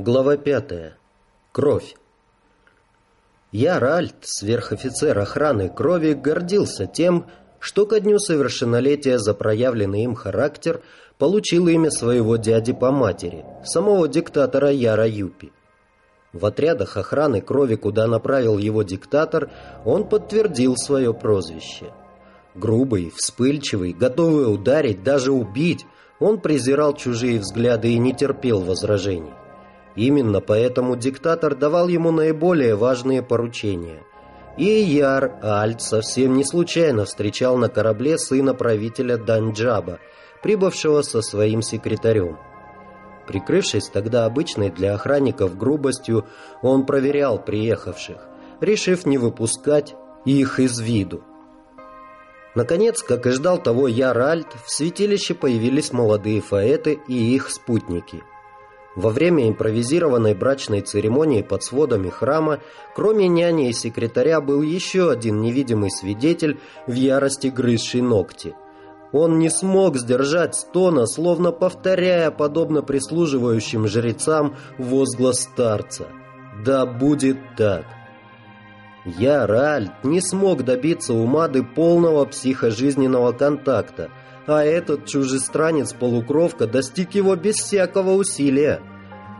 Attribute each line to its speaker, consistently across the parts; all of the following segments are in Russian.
Speaker 1: Глава пятая. Кровь. Я, Ральт, сверхофицер охраны крови, гордился тем, что ко дню совершеннолетия за проявленный им характер получил имя своего дяди по матери, самого диктатора Яра Юпи. В отрядах охраны крови, куда направил его диктатор, он подтвердил свое прозвище. Грубый, вспыльчивый, готовый ударить, даже убить, он презирал чужие взгляды и не терпел возражений. Именно поэтому диктатор давал ему наиболее важные поручения. И Яр Альт совсем не случайно встречал на корабле сына правителя Данджаба, прибывшего со своим секретарем. Прикрывшись тогда обычной для охранников грубостью, он проверял приехавших, решив не выпускать их из виду. Наконец, как и ждал того Яр Альт, в святилище появились молодые фаэты и их спутники – во время импровизированной брачной церемонии под сводами храма, кроме няни и секретаря, был еще один невидимый свидетель в ярости грызший ногти. Он не смог сдержать стона, словно повторяя, подобно прислуживающим жрецам, возглас старца. «Да будет так!» Я, Ральд, не смог добиться у Мады полного психожизненного контакта – а этот чужестранец-полукровка достиг его без всякого усилия.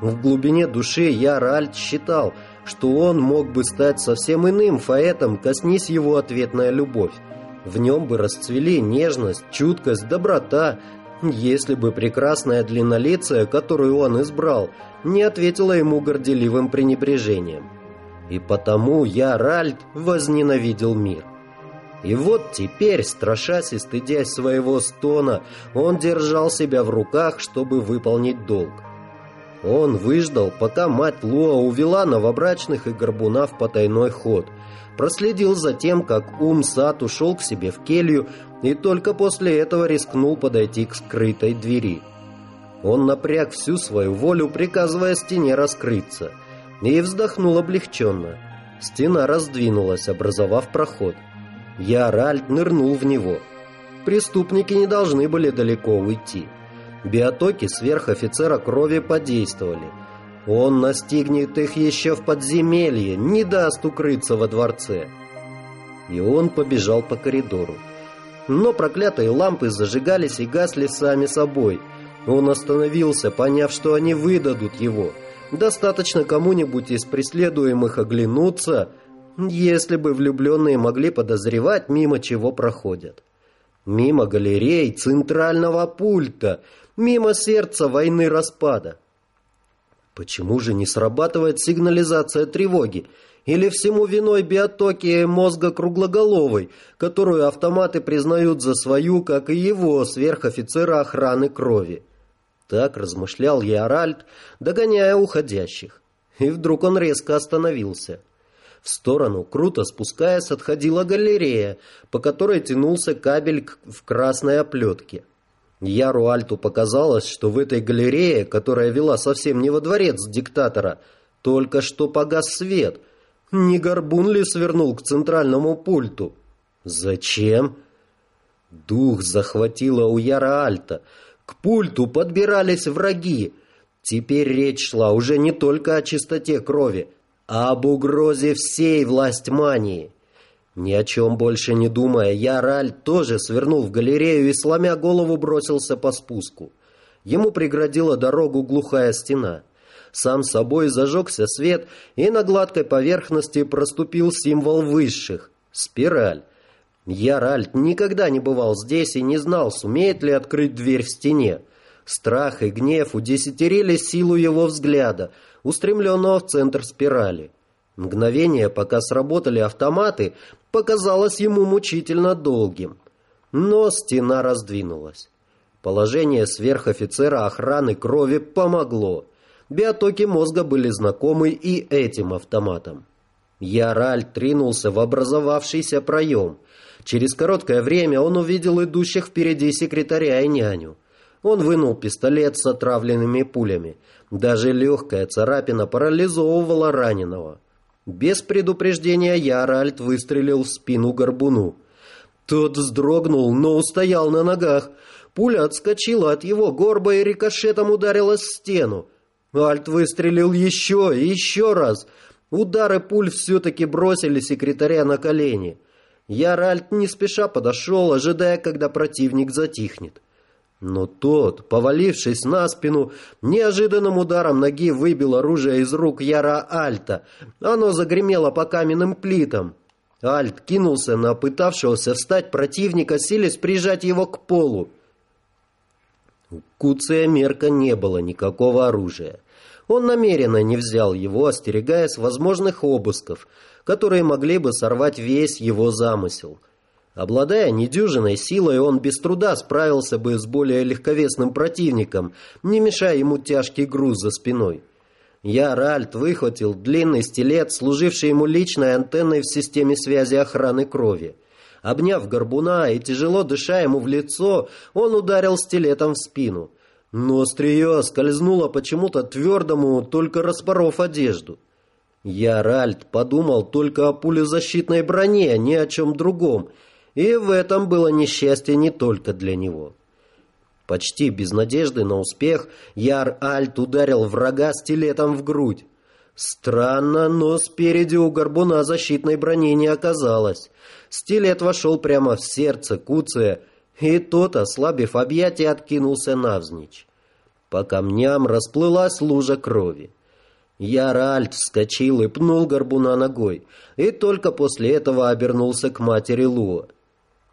Speaker 1: В глубине души я, Ральд, считал, что он мог бы стать совсем иным фаэтом, коснись его ответная любовь. В нем бы расцвели нежность, чуткость, доброта, если бы прекрасная длиннолицая, которую он избрал, не ответила ему горделивым пренебрежением. И потому я, Ральд, возненавидел мир. И вот теперь, страшась и стыдясь своего стона, он держал себя в руках, чтобы выполнить долг. Он выждал, пока мать Луа увела новобрачных и горбуна в потайной ход, проследил за тем, как Ум Сад ушел к себе в келью и только после этого рискнул подойти к скрытой двери. Он напряг всю свою волю, приказывая стене раскрыться, и вздохнул облегченно. Стена раздвинулась, образовав проход. Я, Ральд, нырнул в него. Преступники не должны были далеко уйти. Биотоки сверхофицера крови подействовали. Он настигнет их еще в подземелье, не даст укрыться во дворце. И он побежал по коридору. Но проклятые лампы зажигались и гасли сами собой. Он остановился, поняв, что они выдадут его. Достаточно кому-нибудь из преследуемых оглянуться – если бы влюбленные могли подозревать, мимо чего проходят. Мимо галерей, центрального пульта, мимо сердца войны распада. Почему же не срабатывает сигнализация тревоги? Или всему виной биотоки мозга круглоголовой, которую автоматы признают за свою, как и его, сверхофицера охраны крови? Так размышлял Яральд, догоняя уходящих. И вдруг он резко остановился. В сторону, круто спускаясь, отходила галерея, по которой тянулся кабель в красной оплетке. Яру Альту показалось, что в этой галерее, которая вела совсем не во дворец диктатора, только что погас свет. Не горбун ли свернул к центральному пульту? Зачем? Дух захватило у Яра Альта. К пульту подбирались враги. Теперь речь шла уже не только о чистоте крови, об угрозе всей власть мании. Ни о чем больше не думая, я, Раль, тоже свернул в галерею и, сломя голову, бросился по спуску. Ему преградила дорогу глухая стена. Сам собой зажегся свет, и на гладкой поверхности проступил символ высших — спираль. Я, Ральд, никогда не бывал здесь и не знал, сумеет ли открыть дверь в стене. Страх и гнев удесятерили силу его взгляда — устремленного в центр спирали. Мгновение, пока сработали автоматы, показалось ему мучительно долгим. Но стена раздвинулась. Положение сверхофицера охраны крови помогло. Биотоки мозга были знакомы и этим автоматом. Яраль тринулся в образовавшийся проем. Через короткое время он увидел идущих впереди секретаря и няню. Он вынул пистолет с отравленными пулями. Даже легкая царапина парализовывала раненого. Без предупреждения Яральд выстрелил в спину горбуну. Тот вздрогнул, но устоял на ногах. Пуля отскочила от его горба и рикошетом ударилась в стену. Альт выстрелил еще и еще раз. Удары пуль все-таки бросили секретаря на колени. Яр Альт не спеша подошел, ожидая, когда противник затихнет. Но тот, повалившись на спину, неожиданным ударом ноги выбил оружие из рук Яра Альта. Оно загремело по каменным плитам. Альт кинулся на пытавшегося встать противника, силясь прижать его к полу. У Куция Мерка не было никакого оружия. Он намеренно не взял его, остерегаясь возможных обысков, которые могли бы сорвать весь его замысел. Обладая недюжиной силой, он без труда справился бы с более легковесным противником, не мешая ему тяжкий груз за спиной. Я, Ральт, выхватил длинный стилет, служивший ему личной антенной в системе связи охраны крови. Обняв горбуна и тяжело дыша ему в лицо, он ударил стилетом в спину. Но острие скользнуло почему-то твердому, только распоров одежду. Я, Ральт, подумал только о пулезащитной броне, ни о чем другом — и в этом было несчастье не только для него. Почти без надежды на успех Яр Альт ударил врага стилетом в грудь. Странно, но спереди у горбуна защитной брони не оказалось. Стилет вошел прямо в сердце Куция, и тот, ослабив объятия, откинулся навзничь. По камням расплылась лужа крови. Яр Альт вскочил и пнул горбуна ногой, и только после этого обернулся к матери Луа.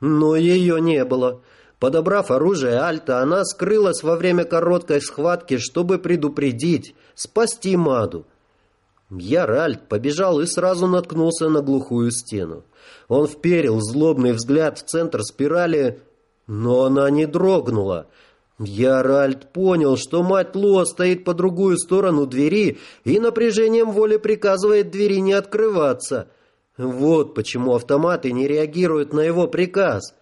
Speaker 1: Но ее не было. Подобрав оружие Альта, она скрылась во время короткой схватки, чтобы предупредить, спасти Маду. Яр Альт побежал и сразу наткнулся на глухую стену. Он вперил злобный взгляд в центр спирали, но она не дрогнула. Яральд понял, что мать Ло стоит по другую сторону двери и напряжением воли приказывает двери не открываться. Вот почему автоматы не реагируют на его приказ.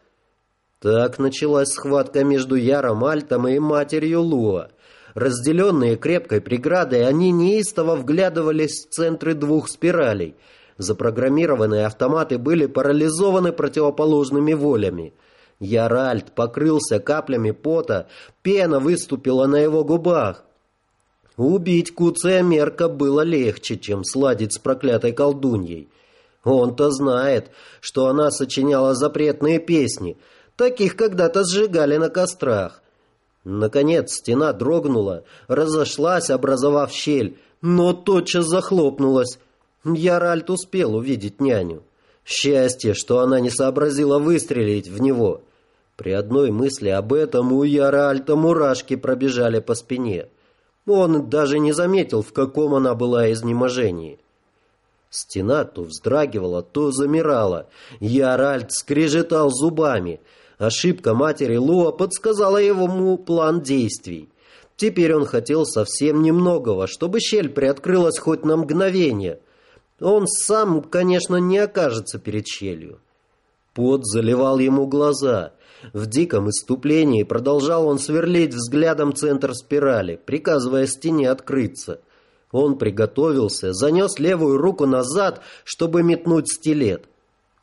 Speaker 1: Так началась схватка между Яром Альтом и матерью Луа. Разделенные крепкой преградой, они неистово вглядывались в центры двух спиралей. Запрограммированные автоматы были парализованы противоположными волями. Яральд покрылся каплями пота, пена выступила на его губах. Убить Куция Мерка было легче, чем сладить с проклятой колдуньей. Он-то знает, что она сочиняла запретные песни. Таких когда-то сжигали на кострах. Наконец стена дрогнула, разошлась, образовав щель, но тотчас захлопнулась. Яральд успел увидеть няню. Счастье, что она не сообразила выстрелить в него. При одной мысли об этом у Яральта мурашки пробежали по спине. Он даже не заметил, в каком она была изнеможении. Стена то вздрагивала, то замирала. Яральд скрежетал зубами. Ошибка матери Луа подсказала ему план действий. Теперь он хотел совсем немногого, чтобы щель приоткрылась хоть на мгновение. Он сам, конечно, не окажется перед щелью. Пот заливал ему глаза. В диком иступлении продолжал он сверлить взглядом центр спирали, приказывая стене открыться. Он приготовился, занес левую руку назад, чтобы метнуть стилет.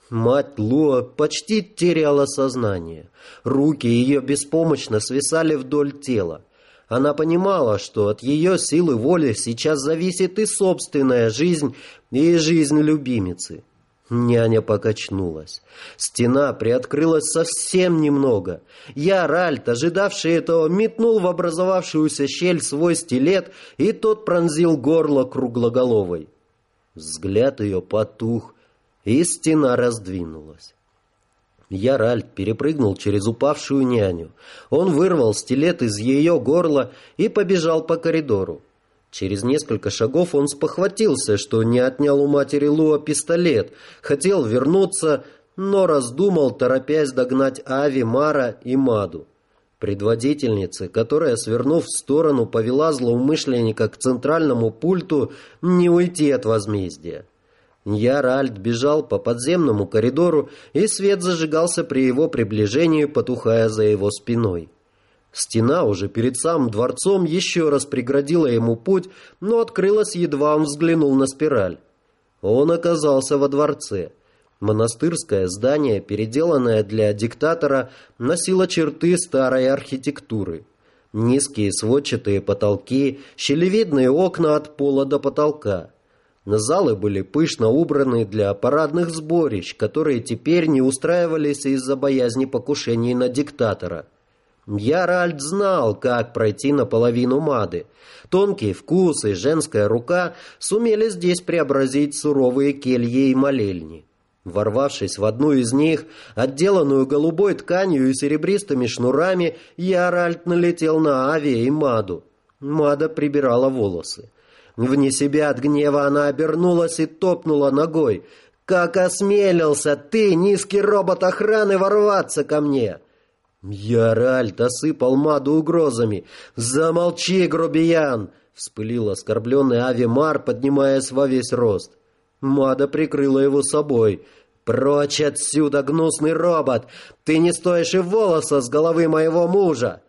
Speaker 1: Мать Луа почти теряла сознание. Руки ее беспомощно свисали вдоль тела. Она понимала, что от ее силы воли сейчас зависит и собственная жизнь, и жизнь любимицы. Няня покачнулась. Стена приоткрылась совсем немного. Я, Ральт, ожидавший этого, метнул в образовавшуюся щель свой стилет, и тот пронзил горло круглоголовой. Взгляд ее потух, и стена раздвинулась. Яральд перепрыгнул через упавшую няню. Он вырвал стилет из ее горла и побежал по коридору. Через несколько шагов он спохватился, что не отнял у матери Луа пистолет, хотел вернуться, но раздумал, торопясь догнать Ави, Мара и Маду. Предводительница, которая, свернув в сторону, повела злоумышленника к центральному пульту, не уйти от возмездия. Яральд бежал по подземному коридору, и свет зажигался при его приближении, потухая за его спиной. Стена уже перед самым дворцом еще раз преградила ему путь, но открылась, едва он взглянул на спираль. Он оказался во дворце. Монастырское здание, переделанное для диктатора, носило черты старой архитектуры. Низкие сводчатые потолки, щелевидные окна от пола до потолка. Залы были пышно убраны для парадных сборищ, которые теперь не устраивались из-за боязни покушений на диктатора. Яральд знал, как пройти наполовину Мады. Тонкий вкус и женская рука сумели здесь преобразить суровые кельи и молельни. Ворвавшись в одну из них, отделанную голубой тканью и серебристыми шнурами, Яральд налетел на Ави и Маду. Мада прибирала волосы. Вне себя от гнева она обернулась и топнула ногой. «Как осмелился ты, низкий робот охраны, ворваться ко мне!» Яральд осыпал Маду угрозами. «Замолчи, грубиян!» — вспылил оскорбленный Авимар, поднимаясь во весь рост. Мада прикрыла его собой. «Прочь отсюда, гнусный робот! Ты не стоишь и волоса с головы моего мужа!»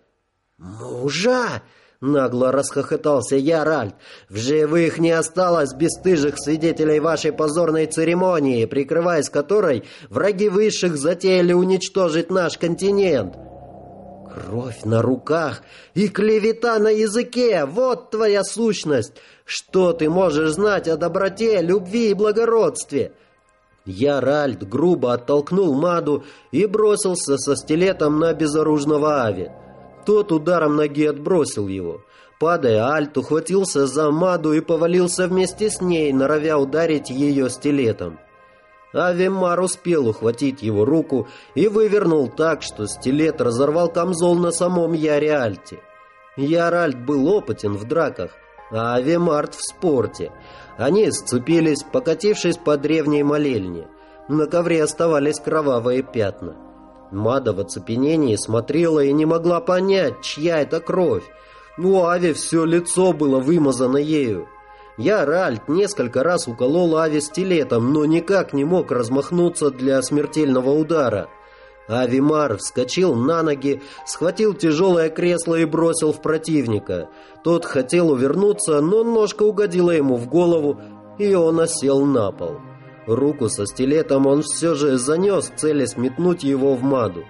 Speaker 1: «Мужа?» Нагло расхохотался Яральд. «В живых не осталось бесстыжих свидетелей вашей позорной церемонии, прикрываясь которой враги высших затеяли уничтожить наш континент». «Кровь на руках и клевета на языке! Вот твоя сущность! Что ты можешь знать о доброте, любви и благородстве?» Яральд грубо оттолкнул Маду и бросился со стилетом на безоружного Ави. Тот ударом ноги отбросил его. Падая, Альт ухватился за Маду и повалился вместе с ней, норовя ударить ее стилетом. Авимар успел ухватить его руку и вывернул так, что стилет разорвал камзол на самом Яре Альте. Яр Альт был опытен в драках, а Авимарт в спорте. Они сцепились, покатившись по древней молельне. На ковре оставались кровавые пятна. Мада в оцепенении смотрела и не могла понять, чья это кровь. У Ави все лицо было вымазано ею. Я, Ральт, несколько раз уколол Ави стилетом, но никак не мог размахнуться для смертельного удара. Авимар вскочил на ноги, схватил тяжелое кресло и бросил в противника. Тот хотел увернуться, но ножка угодила ему в голову, и он осел на пол. Руку со стилетом он все же занес, целясь метнуть его в маду.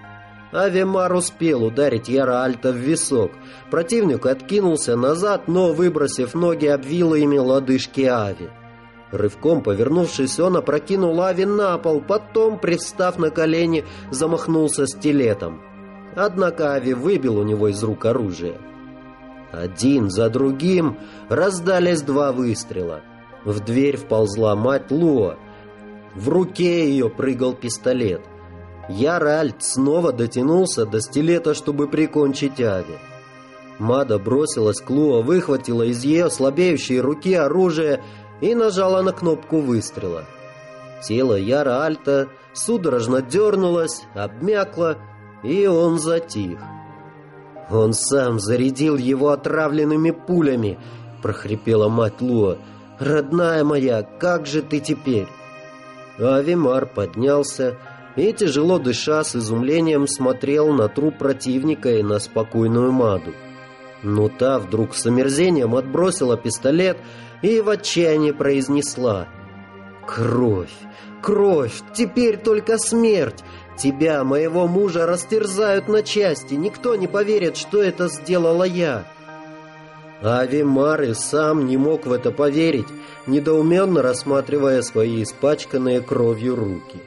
Speaker 1: Авимар успел ударить Яра Альта в висок. Противник откинулся назад, но, выбросив ноги, обвил ими лодыжки Ави. Рывком повернувшись, он опрокинул Ави на пол, потом, привстав на колени, замахнулся стилетом. Однако Ави выбил у него из рук оружие. Один за другим раздались два выстрела. В дверь вползла мать Луа. В руке ее прыгал пистолет. Яральд снова дотянулся до стилета, чтобы прикончить Ави. Мада бросилась к Луа, выхватила из ее слабеющей руки оружие и нажала на кнопку выстрела. Тело Яра Альта судорожно дернулось, обмякло, и он затих. «Он сам зарядил его отравленными пулями», — прохрипела мать Луа. «Родная моя, как же ты теперь?» Авимар поднялся и, тяжело дыша, с изумлением смотрел на труп противника и на спокойную Маду. Но та вдруг с омерзением отбросила пистолет и в отчаянии произнесла «Кровь! Кровь! Теперь только смерть! Тебя, моего мужа, растерзают на части! Никто не поверит, что это сделала я!» Авимар и сам не мог в это поверить, недоуменно рассматривая свои испачканные кровью руки.